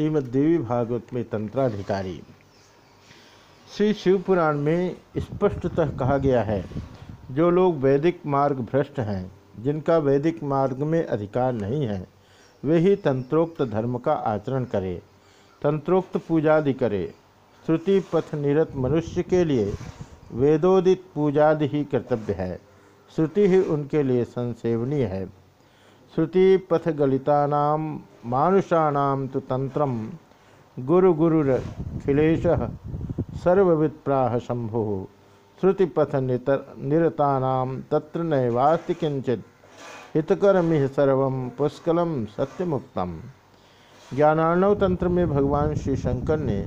श्रीमद देवी भागवत में तंत्राधिकारी श्री शिवपुराण में स्पष्टतः कहा गया है, जो लोग वैदिक मार्ग भ्रष्ट हैं, जिनका वैदिक मार्ग में अधिकार नहीं है, वे ही तंत्रोक्त धर्म का आचरण करें, तंत्रोक्त पूजादि करे, श्रुति पथ निरत मनुष्य के लिए वेदोदित पूजादि ही कर्तव्य है, श्रुति ही उनके लिए संसेवनीय है। श्रुति पथ गलितानाम मानुषाणाम तो तंत्रम गुरु गुरुखिलेश सर्वविप्राह शंभु श्रुतिपथ निरतानाम तत्र नैवास्ति किंचित हितकरमिह सर्व पुष्कलम सत्यमुक्तम। ज्ञानार्णव तंत्र में भगवान श्री शंकर ने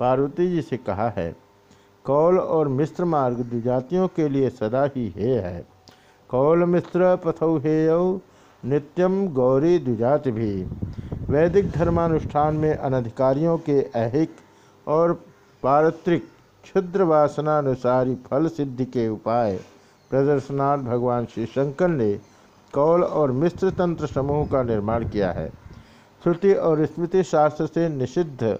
पार्वती जी से कहा है, कौल और मिश्र मार्ग द्विजातियों के लिए सदा ही हे है। कौल मिश्र पथौ हेय नित्यम गौरी द्विजाति भी वैदिक धर्मानुष्ठान में अनधिकारियों के ऐहिक और पारत्रिक क्षुद्र वासनानुसारी फल सिद्धि के उपाय प्रदर्शनार्थ भगवान श्री शंकर ने कौल और मिश्र तंत्र समूह का निर्माण किया है। श्रुति और स्मृति शास्त्र से निषिद्ध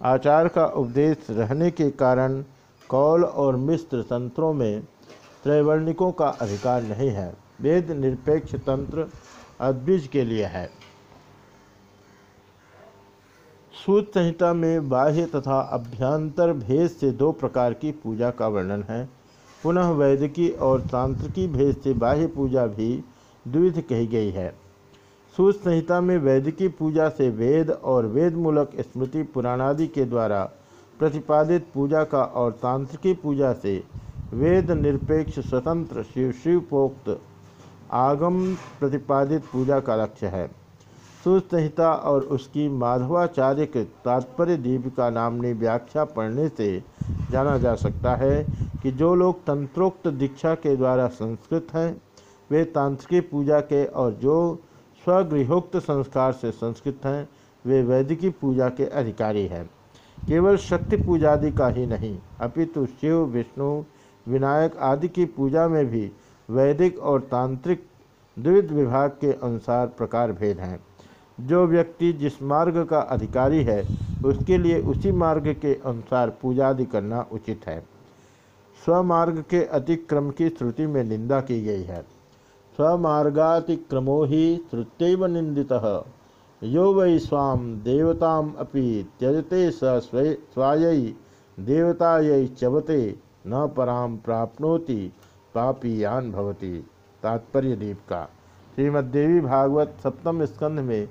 आचार का उपदेश रहने के कारण कौल और मिश्र तंत्रों में त्रैवर्णिकों का अधिकार नहीं है। वेद निरपेक्ष तंत्र अद्विज के लिए है। सूत संहिता में बाह्य तथा अभ्यंतर भेद से दो प्रकार की पूजा का वर्णन है। पुनः वैदिकी और तांत्रिकी भेद से बाह्य पूजा भी द्विध कही गई है। सूत संहिता में वैदिकी पूजा से वेद और वेदमूलक स्मृति पुराणादि के द्वारा प्रतिपादित पूजा का और तांत्रिकी पूजा से वेद निरपेक्ष स्वतंत्र शिव शिवपोक्त आगम प्रतिपादित पूजा का लक्ष्य है। सुसंहिता और उसकी माधवाचार्य के तात्पर्य दीपिका नामनी व्याख्या पढ़ने से जाना जा सकता है कि जो लोग तंत्रोक्त दीक्षा के द्वारा संस्कृत हैं, वे तांत्रिकी पूजा के और जो स्वगृहोक्त संस्कार से संस्कृत हैं, वे वैदिकी पूजा के अधिकारी हैं। केवल शक्ति पूजादि का ही नहीं, अपितु शिव, विष्णु, विनायक आदि की पूजा में भी वैदिक और तांत्रिक द्विविध विभाग के अनुसार प्रकार भेद हैं। जो व्यक्ति जिस मार्ग का अधिकारी है, उसके लिए उसी मार्ग के अनुसार पूजादि करना उचित है। स्वमार्ग के अतिक्रम की श्रुति में निंदा की गई है। स्वमार्गातिक्रमो ही श्रुत्यव निंदितः। यो वै स्वाम देवताम अपि त्यजते स स्वाय देवतायै चवते न पराम प्राप्नोति, पापीयान भवति। तात्पर्य दीप का। श्रीमद्देवी भागवत सप्तम स्कंध में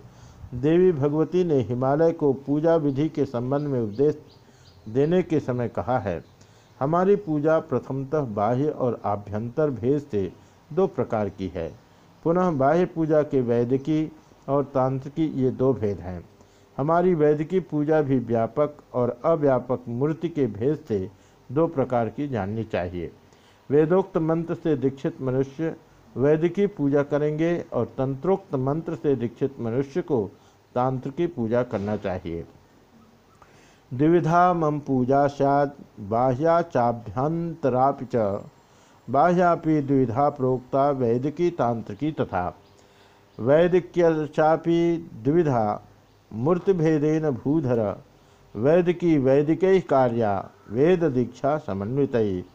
देवी भगवती ने हिमालय को पूजा विधि के संबंध में उपदेश देने के समय कहा है, हमारी पूजा प्रथमतः बाह्य और आभ्यंतर भेद से दो प्रकार की है। पुनः बाह्य पूजा के वैदिकी और तांत्रिकी ये दो भेद हैं। हमारी वैदिकी पूजा भी व्यापक और अव्यापक मूर्ति के भेद से दो प्रकार की जाननी चाहिए। वेदोक्त मंत्र से दीक्षित मनुष्य वैदिकी पूजा करेंगे और तंत्रोक्त मंत्र से दीक्षित मनुष्य को तांत्रिकी पूजा करना चाहिए। द्विविधा मम पूजा सैद बाह्या चाभ्यंतरापि च। बाह्यापि द्विविधा प्रोक्ता वैदिकी तांत्रिकी तथा। वैदिक्यचापि द्विविधा, मूर्तिभेदेन भूधर। वैदिकी वैदिक कार्या, वेद दीक्षा समन्वित।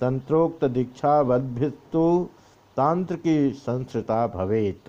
तंत्रोक्त दीक्षा वद्भिस्तु तांत्रिकी संस्कृता भवेत।